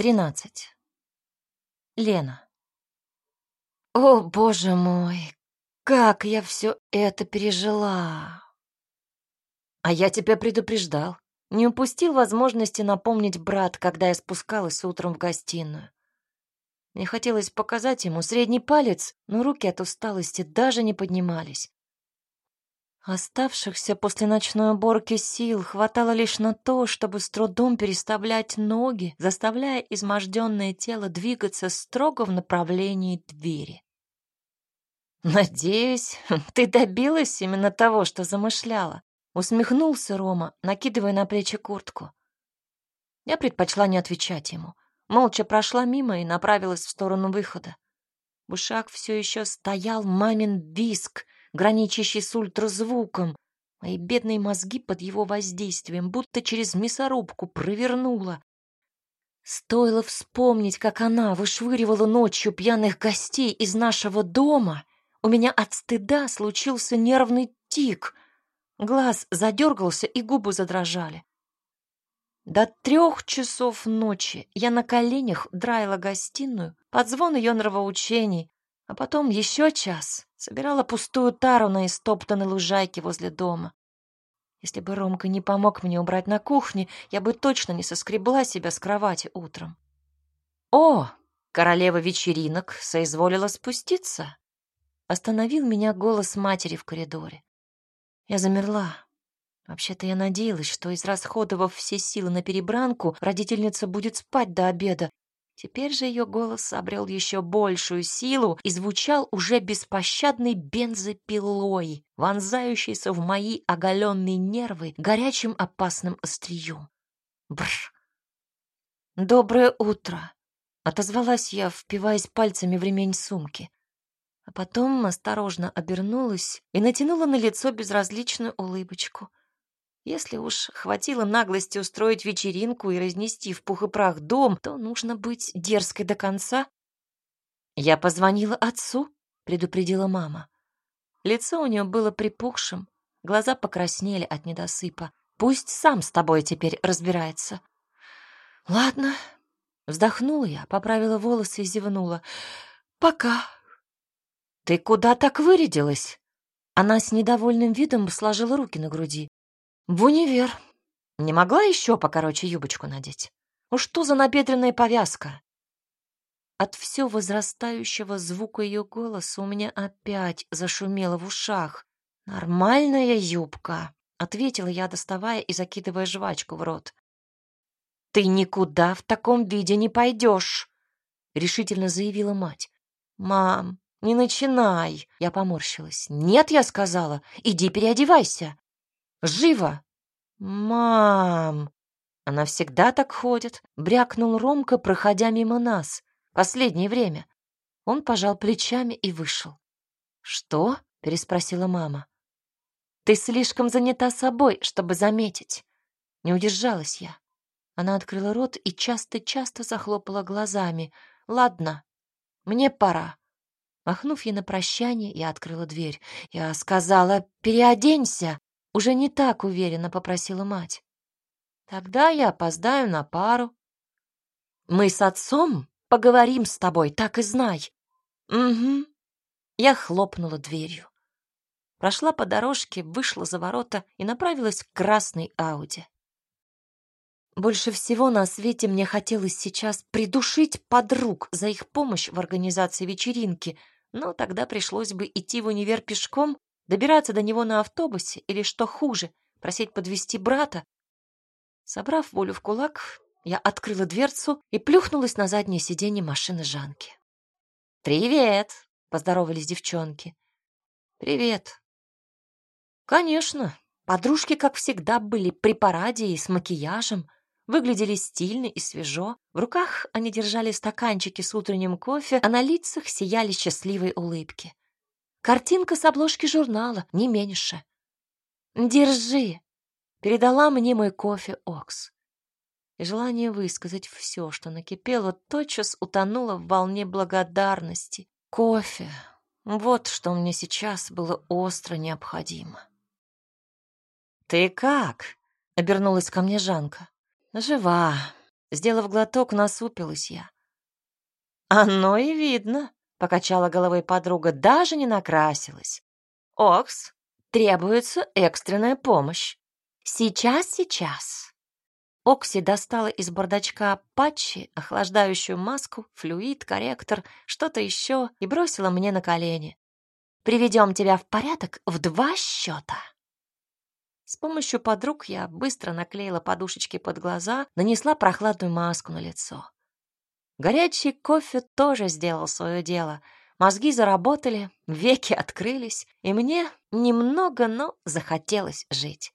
Тринадцать. Лена. О, боже мой, как я все это пережила! А я тебя предупреждал. Не упустил возможности напомнить брат, когда я спускалась утром в гостиную. Мне хотелось показать ему средний палец, но руки от усталости даже не поднимались. Оставшихся после ночной уборки сил хватало лишь на то, чтобы с трудом переставлять ноги, заставляя изможденное тело двигаться строго в направлении двери. «Надеюсь, ты добилась именно того, что замышляла», — усмехнулся Рома, накидывая на плечи куртку. Я предпочла не отвечать ему. Молча прошла мимо и направилась в сторону выхода. В ушах все еще стоял мамин виск, граничащий с ультразвуком. Мои бедные мозги под его воздействием будто через мясорубку провернула. Стоило вспомнить, как она вышвыривала ночью пьяных гостей из нашего дома, у меня от стыда случился нервный тик. Глаз задергался, и губы задрожали. До трех часов ночи я на коленях драила гостиную под звон ее нравоучений, а потом еще час собирала пустую тару на истоптанной лужайке возле дома. Если бы Ромка не помог мне убрать на кухне, я бы точно не соскребла себя с кровати утром. О, королева вечеринок соизволила спуститься. Остановил меня голос матери в коридоре. Я замерла. Вообще-то я надеялась, что, израсходовав все силы на перебранку, родительница будет спать до обеда. Теперь же ее голос обрел еще большую силу и звучал уже беспощадной бензопилой, вонзающейся в мои оголенные нервы горячим опасным острием. Бррр! «Доброе утро!» — отозвалась я, впиваясь пальцами в ремень сумки. А потом осторожно обернулась и натянула на лицо безразличную улыбочку — если уж хватило наглости устроить вечеринку и разнести в пух и прах дом, то нужно быть дерзкой до конца. Я позвонила отцу, предупредила мама. Лицо у нее было припухшим, глаза покраснели от недосыпа. Пусть сам с тобой теперь разбирается. Ладно, вздохнула я, поправила волосы и зевнула. Пока. Ты куда так вырядилась? Она с недовольным видом сложила руки на груди. В универ. Не могла еще покороче юбочку надеть? Ну что за набедренная повязка? От все возрастающего звука ее голоса у меня опять зашумело в ушах. «Нормальная юбка», — ответила я, доставая и закидывая жвачку в рот. «Ты никуда в таком виде не пойдешь», — решительно заявила мать. «Мам, не начинай», — я поморщилась. «Нет, я сказала, иди переодевайся». Живо!» «Мам!» Она всегда так ходит, брякнул Ромка, проходя мимо нас. Последнее время. Он пожал плечами и вышел. «Что?» — переспросила мама. «Ты слишком занята собой, чтобы заметить». Не удержалась я. Она открыла рот и часто-часто захлопала глазами. «Ладно, мне пора». Махнув ей на прощание, я открыла дверь. Я сказала «Переоденься!» Уже не так уверенно попросила мать. Тогда я опоздаю на пару. Мы с отцом поговорим с тобой, так и знай. Угу. Я хлопнула дверью. Прошла по дорожке, вышла за ворота и направилась к красной Ауди. Больше всего на свете мне хотелось сейчас придушить подруг за их помощь в организации вечеринки, но тогда пришлось бы идти в универ пешком Добираться до него на автобусе или, что хуже, просить подвести брата? Собрав волю в кулак, я открыла дверцу и плюхнулась на заднее сиденье машины Жанки. «Привет!» — поздоровались девчонки. «Привет!» Конечно, подружки, как всегда, были при параде и с макияжем, выглядели стильно и свежо. В руках они держали стаканчики с утренним кофе, а на лицах сияли счастливые улыбки. Картинка с обложки журнала, не меньше. «Держи!» — передала мне мой кофе Окс. Желание высказать все, что накипело, тотчас утонуло в волне благодарности. Кофе — вот что мне сейчас было остро необходимо. «Ты как?» — обернулась ко мне Жанка. «Жива», Сделав глоток, насупилась я. «Оно и видно», — покачала головой подруга, даже не накрасилась. «Окс, требуется экстренная помощь». «Сейчас, сейчас». Окси достала из бардачка патчи, охлаждающую маску, флюид, корректор, что-то еще и бросила мне на колени. «Приведем тебя в порядок в два счета». С помощью подруг я быстро наклеила подушечки под глаза, нанесла прохладную маску на лицо. Горячий кофе тоже сделал свое дело. Мозги заработали, веки открылись, и мне немного, но захотелось жить.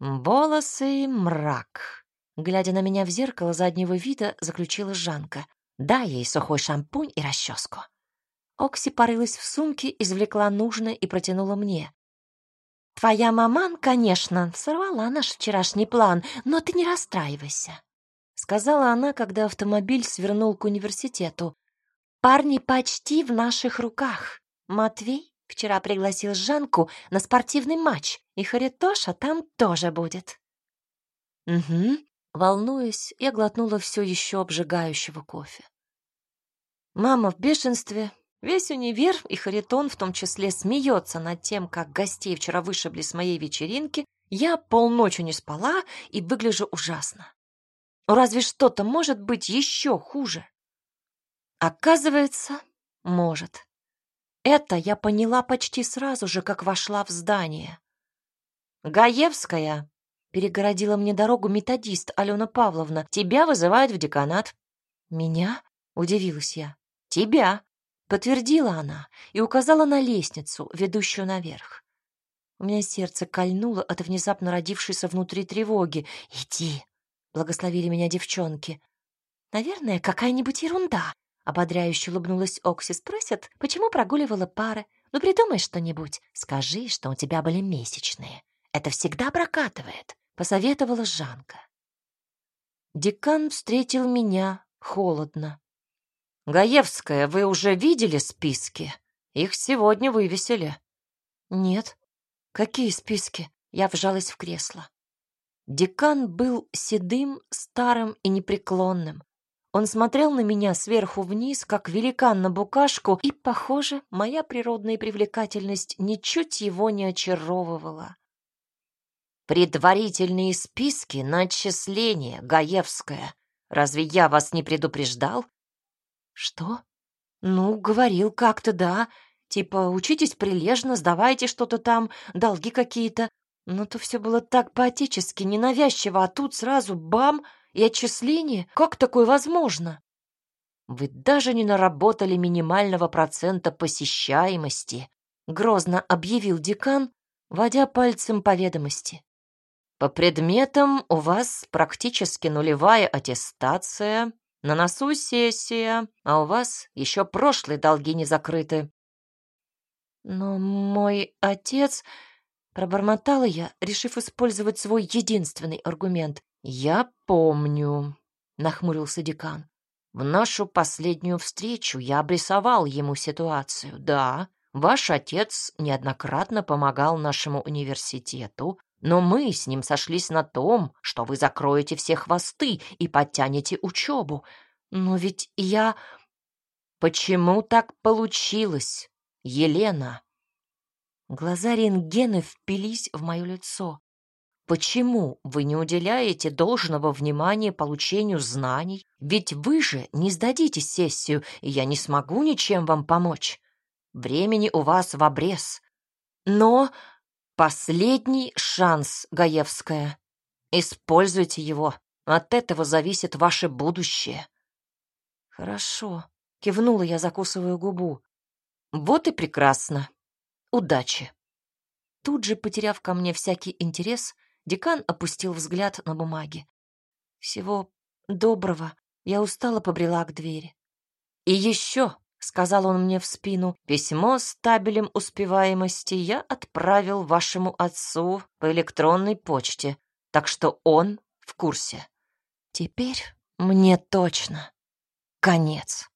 Волосы мрак. Глядя на меня в зеркало заднего вида, заключила Жанка. Дай ей сухой шампунь и расческу. Окси порылась в сумке, извлекла нужное и протянула мне. Твоя маман, конечно, сорвала наш вчерашний план, но ты не расстраивайся, сказала она, когда автомобиль свернул к университету. Парни почти в наших руках. Матвей вчера пригласил Жанку на спортивный матч, и Харитоша там тоже будет. Угу. Волнуясь, я глотнула все еще обжигающего кофе. Мама в бешенстве, Весь универ и Харитон в том числе смеется над тем, как гостей вчера вышибли с моей вечеринки. Я полночи не спала и выгляжу ужасно. Разве что-то может быть еще хуже? Оказывается, может. Это я поняла почти сразу же, как вошла в здание. «Гаевская!» — перегородила мне дорогу методист Алена Павловна. «Тебя вызывают в деканат». «Меня?» — удивилась я. «Тебя!» Подтвердила она и указала на лестницу, ведущую наверх. У меня сердце кольнуло от внезапно родившейся внутри тревоги. «Иди!» — благословили меня девчонки. «Наверное, какая-нибудь ерунда!» — ободряюще улыбнулась Окси. «Спросят, почему прогуливала пары? Ну, придумай что-нибудь. Скажи, что у тебя были месячные. Это всегда прокатывает», — посоветовала Жанка. Декан встретил меня холодно. Гаевская, вы уже видели списки? Их сегодня вывесили. Нет. Какие списки? Я вжалась в кресло. Декан был седым, старым и непреклонным. Он смотрел на меня сверху вниз, как великан на букашку, и, похоже, моя природная привлекательность ничуть его не очаровывала. «Предварительные списки на отчисление, Гаевская. Разве я вас не предупреждал? Что? Ну, говорил как-то, да. Типа, учитесь прилежно, сдавайте что-то там, долги какие-то. Но то все было так поотечески, ненавязчиво, а тут сразу бам и отчисление. Как такое возможно? Вы даже не наработали минимального процента посещаемости, грозно объявил декан, водя пальцем по ведомости. По предметам у вас практически нулевая аттестация, на носу сессия, а у вас еще прошлые долги не закрыты. Но мой отец... Пробормотала я, решив использовать свой единственный аргумент. «Я помню», — нахмурился декан. «В нашу последнюю встречу я обрисовал ему ситуацию. Да, ваш отец неоднократно помогал нашему университету, но мы с ним сошлись на том, что вы закроете все хвосты и подтянете учебу. Но ведь я... Почему так получилось, Елена? Глаза рентгена впились в мое лицо. Почему вы не уделяете должного внимания получению знаний? Ведь вы же не сдадите сессию, и я не смогу ничем вам помочь. Времени у вас в обрез. Но Последний шанс, Гаевская. Используйте его. От этого зависит ваше будущее. Хорошо, кивнула я, закусывая губу. Вот и прекрасно. Удачи. Тут же, потеряв ко мне всякий интерес, декан опустил взгляд на бумаги. Всего доброго. Я устало побрела к двери. И еще сказал он мне в спину, письмо с табелем успеваемости я отправил вашему отцу по электронной почте, так что он в курсе. Теперь мне точно конец.